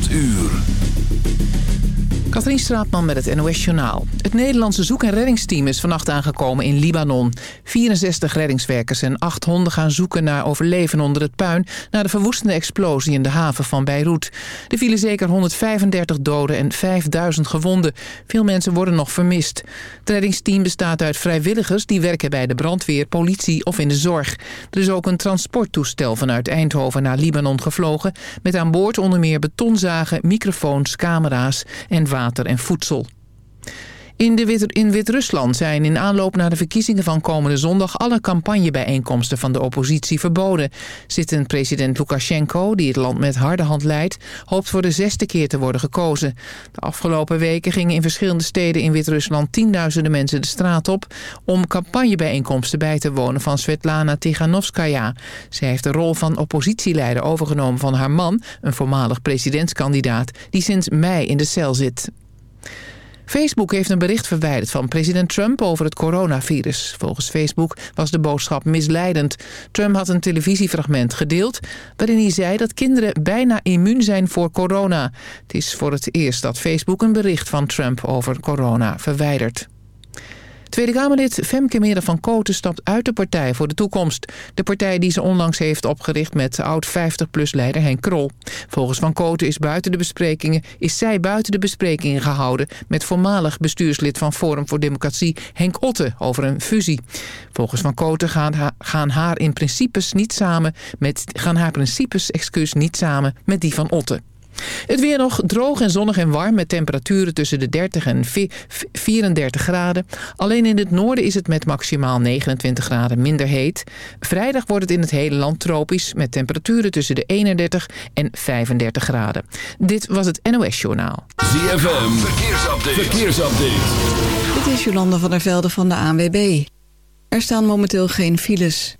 8 uur. Katrien Straatman met het NOS Journaal. Het Nederlandse zoek- en reddingsteam is vannacht aangekomen in Libanon. 64 reddingswerkers en 8 honden gaan zoeken naar overleven onder het puin... na de verwoestende explosie in de haven van Beirut. Er vielen zeker 135 doden en 5000 gewonden. Veel mensen worden nog vermist. Het reddingsteam bestaat uit vrijwilligers die werken bij de brandweer, politie of in de zorg. Er is ook een transporttoestel vanuit Eindhoven naar Libanon gevlogen... met aan boord onder meer betonzagen, microfoons, camera's en water en voedsel. In, Wit-Rusland zijn in aanloop naar de verkiezingen van komende zondag... alle campagnebijeenkomsten van de oppositie verboden. Zittend president Lukashenko, die het land met harde hand leidt... hoopt voor de zesde keer te worden gekozen. De afgelopen weken gingen in verschillende steden in Wit-Rusland... tienduizenden mensen de straat op... om campagnebijeenkomsten bij te wonen van Svetlana Tiganovskaya. Zij heeft de rol van oppositieleider overgenomen van haar man... een voormalig presidentskandidaat die sinds mei in de cel zit. Facebook heeft een bericht verwijderd van president Trump over het coronavirus. Volgens Facebook was de boodschap misleidend. Trump had een televisiefragment gedeeld waarin hij zei dat kinderen bijna immuun zijn voor corona. Het is voor het eerst dat Facebook een bericht van Trump over corona verwijdert. Tweede Kamerlid Femke Mere van Koten stapt uit de Partij voor de Toekomst. De partij die ze onlangs heeft opgericht met oud-50-plus-leider Henk Krol. Volgens Van Koten is, buiten de besprekingen, is zij buiten de besprekingen gehouden... met voormalig bestuurslid van Forum voor Democratie Henk Otte over een fusie. Volgens Van Koten gaan, gaan haar in principes niet samen met, gaan haar principes excuus, niet samen met die van Otte. Het weer nog droog en zonnig en warm met temperaturen tussen de 30 en 34 graden. Alleen in het noorden is het met maximaal 29 graden minder heet. Vrijdag wordt het in het hele land tropisch met temperaturen tussen de 31 en 35 graden. Dit was het NOS Journaal. ZFM, verkeersupdate. verkeersupdate. Dit is Jolanda van der Velde van de ANWB. Er staan momenteel geen files.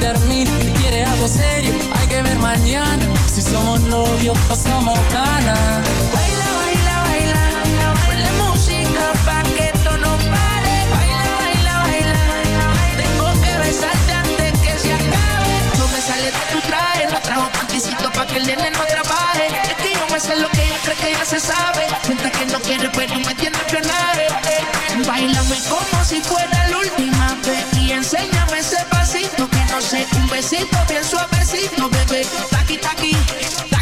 Termine. Si quieres algo serio, hay que ver mañana. Si somos novios o somos canas. Baila, baila, baila, ponle música pa' que esto no pare. Baila, baila, baila, tengo que besarte antes que se acabe. No me sale de tu traje, no trajo panticito pa' que el nene no trabaje. Es que yo me sé lo que ella cree que ya se sabe. Sienta que no quiere, pero me tiene espionaje. Bailame como si fuera la última vez y enséñame ese pasito un besito bien suavecito, bebé. Taqui, taqui, taqui,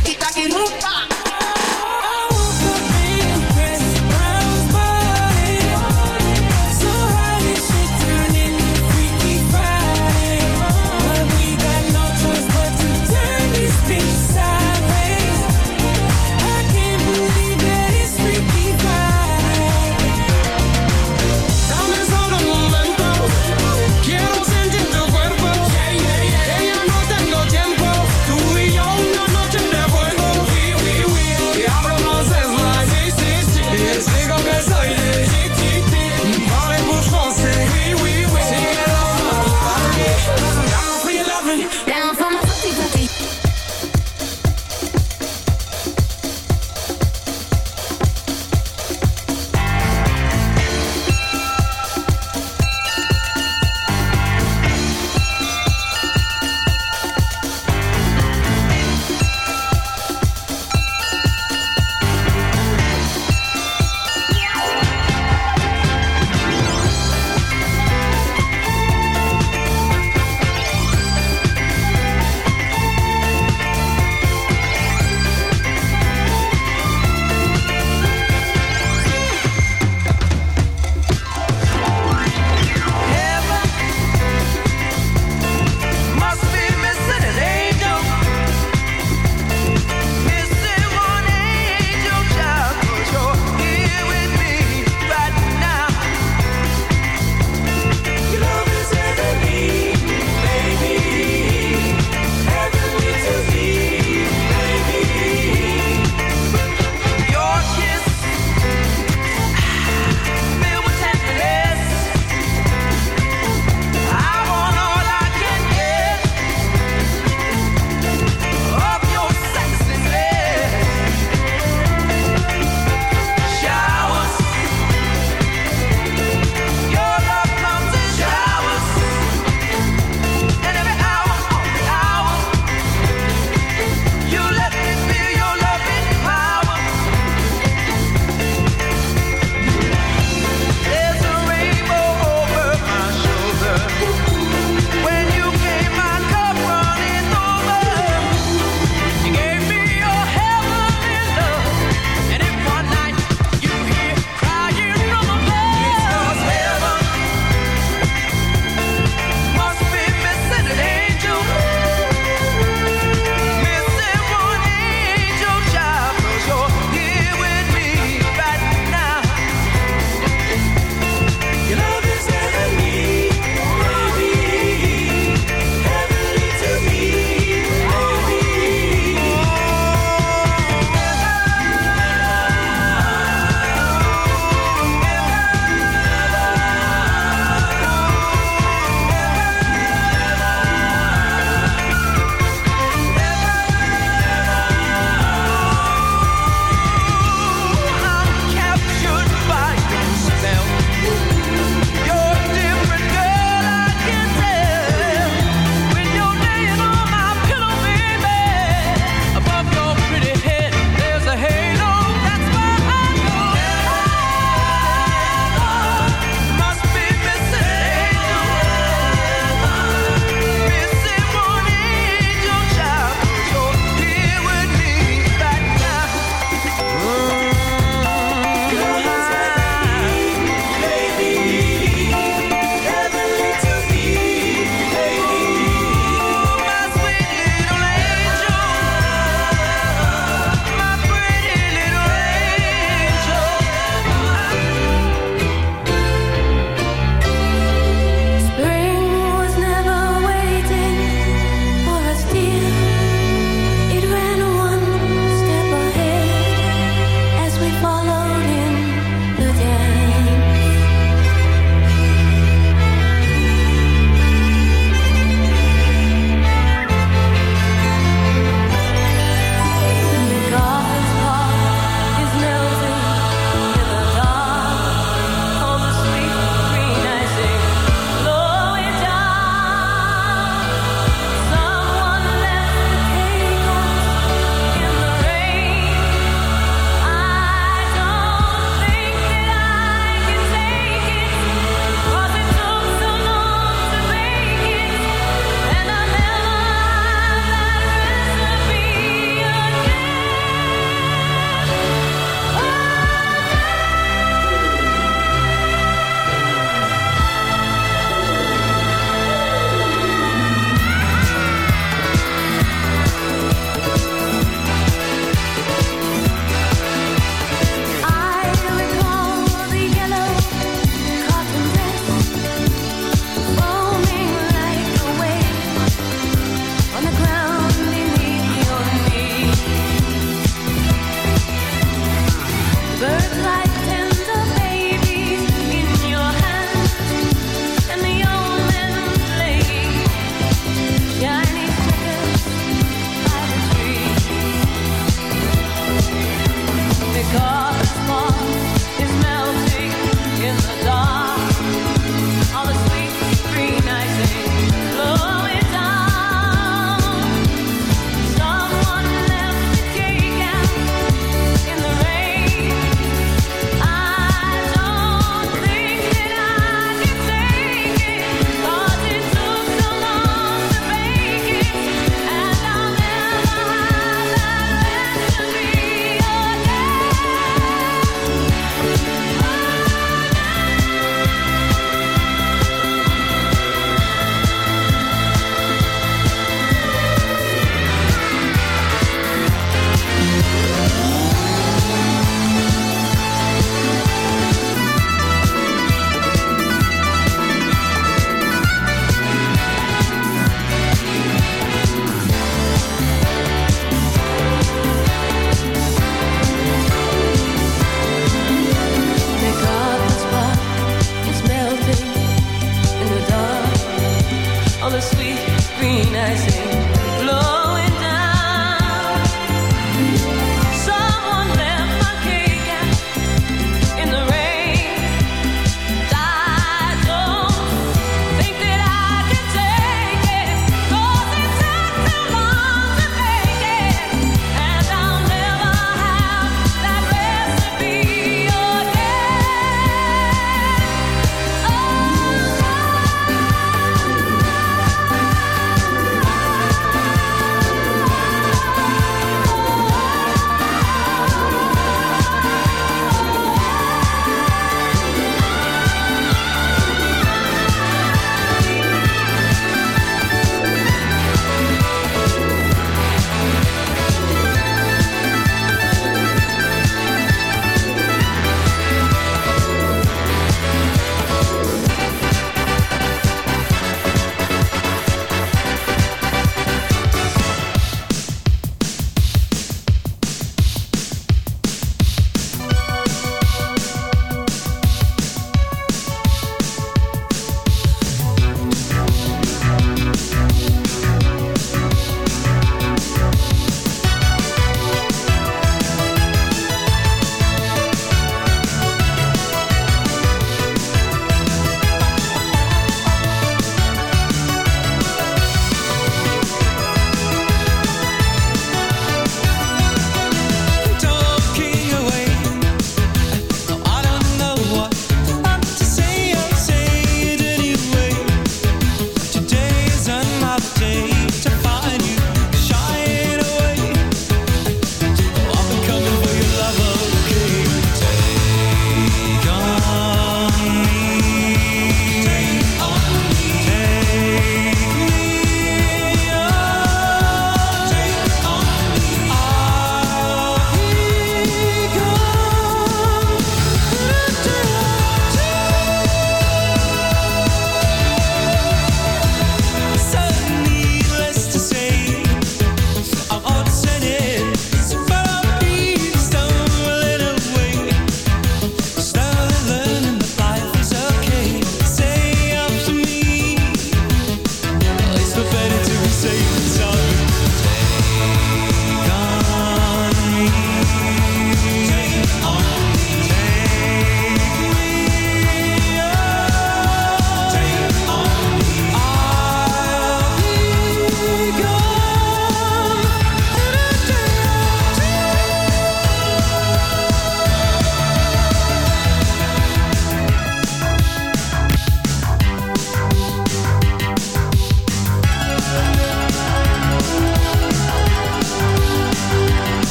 All the sweet green icing.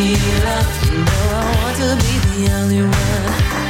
be. You know I want to be the only one.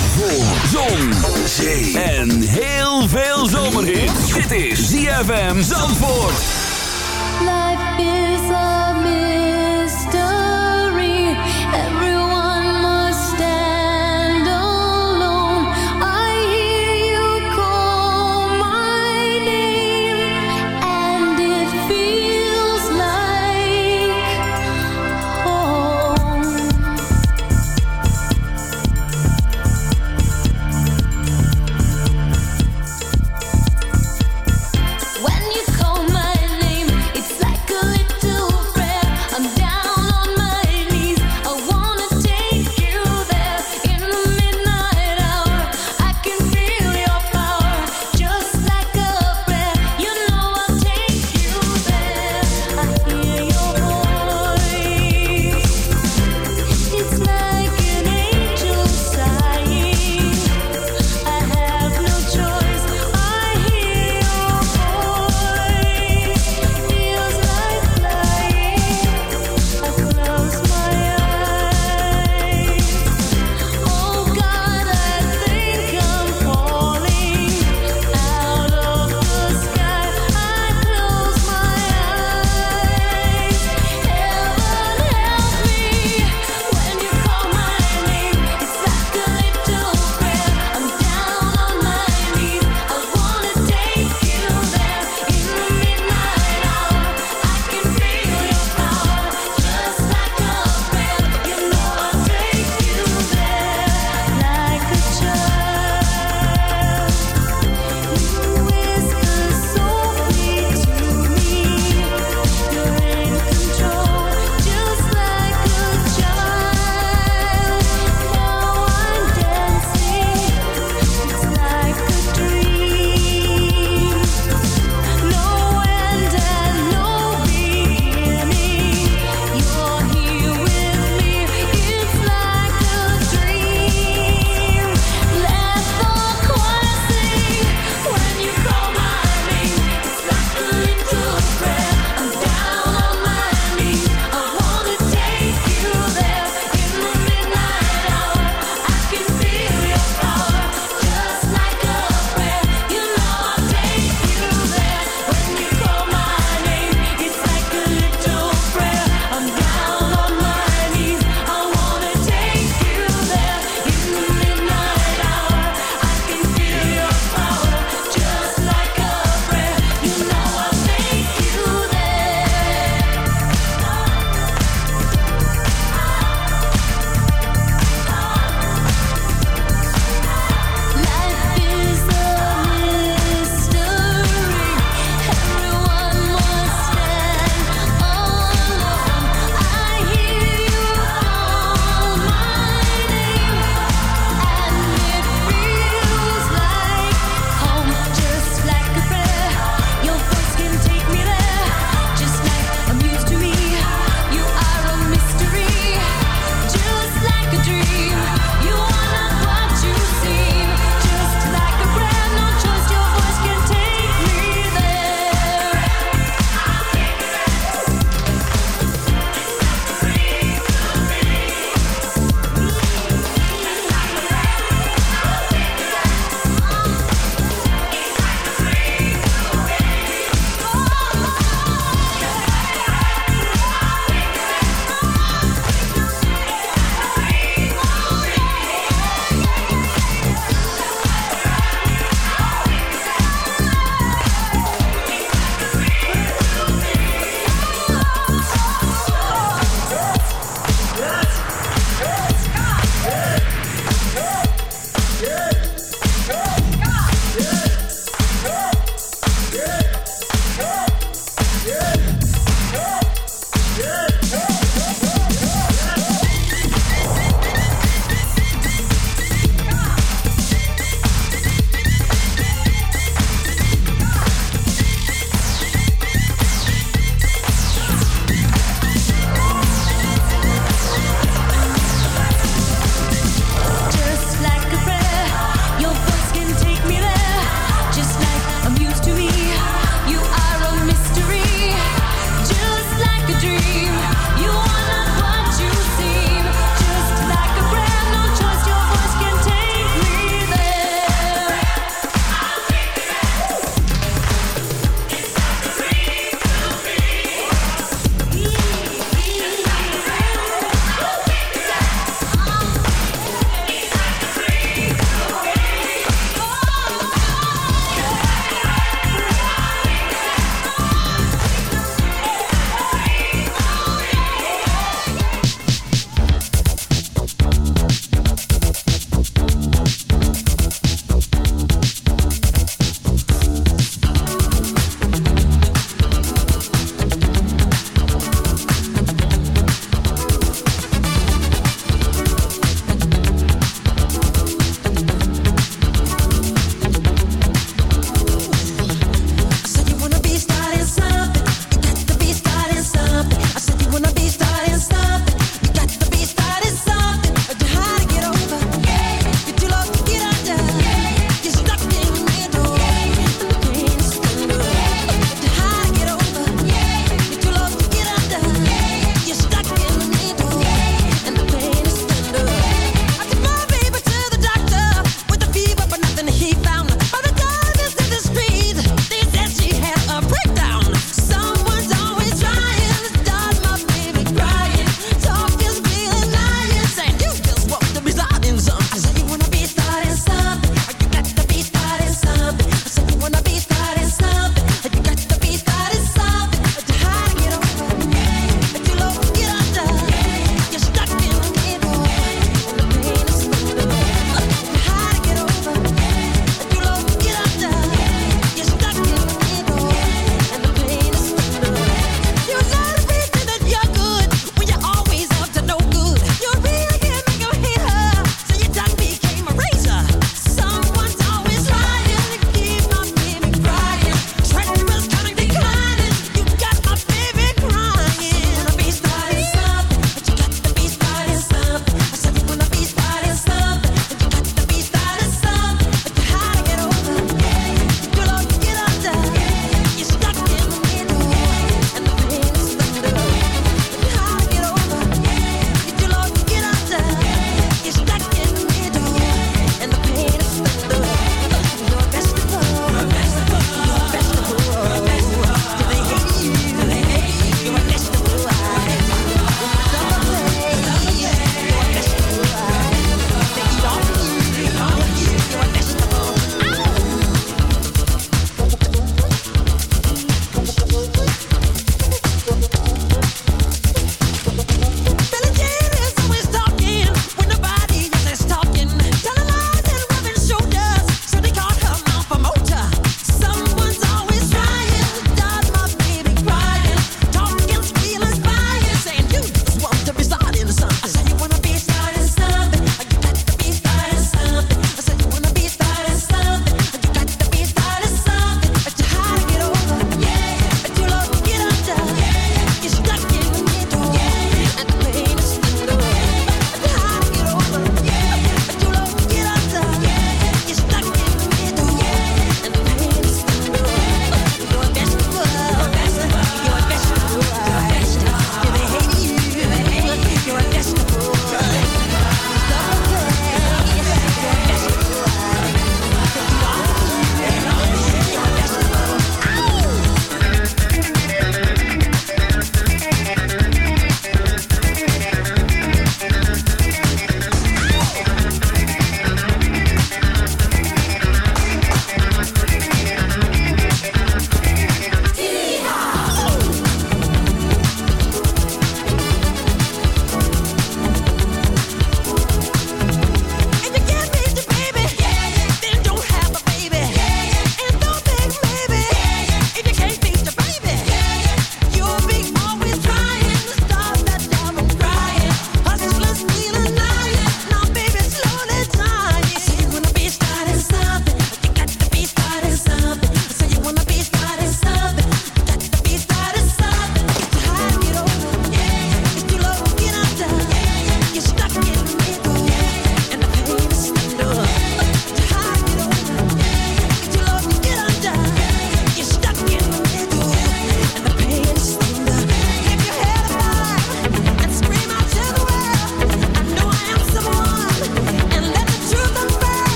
zon, zee en heel veel zomerhit. Dit is ZFM Zandvoort. Life is a mystery.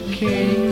King.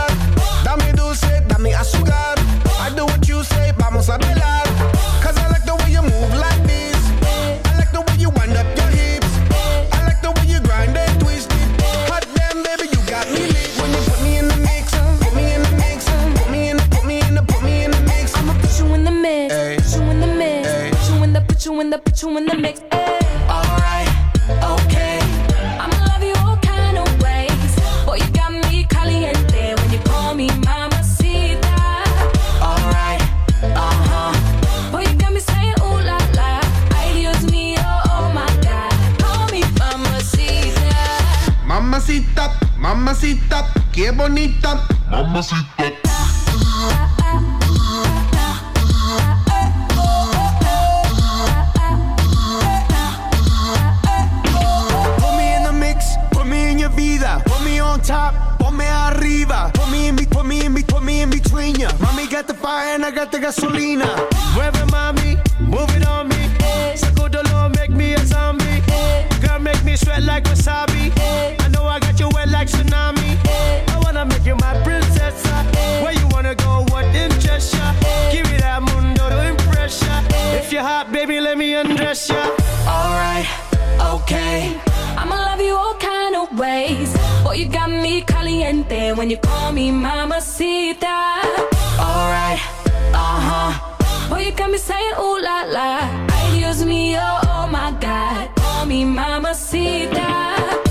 Pussy. baby, let me undress ya. Alright, okay. I'ma love you all kind of ways. Boy, you got me caliente when you call me mamacita. Alright, uh huh. Boy, you got me saying ooh la la. Ay, Dios mío, oh, oh my God. Call me mamacita.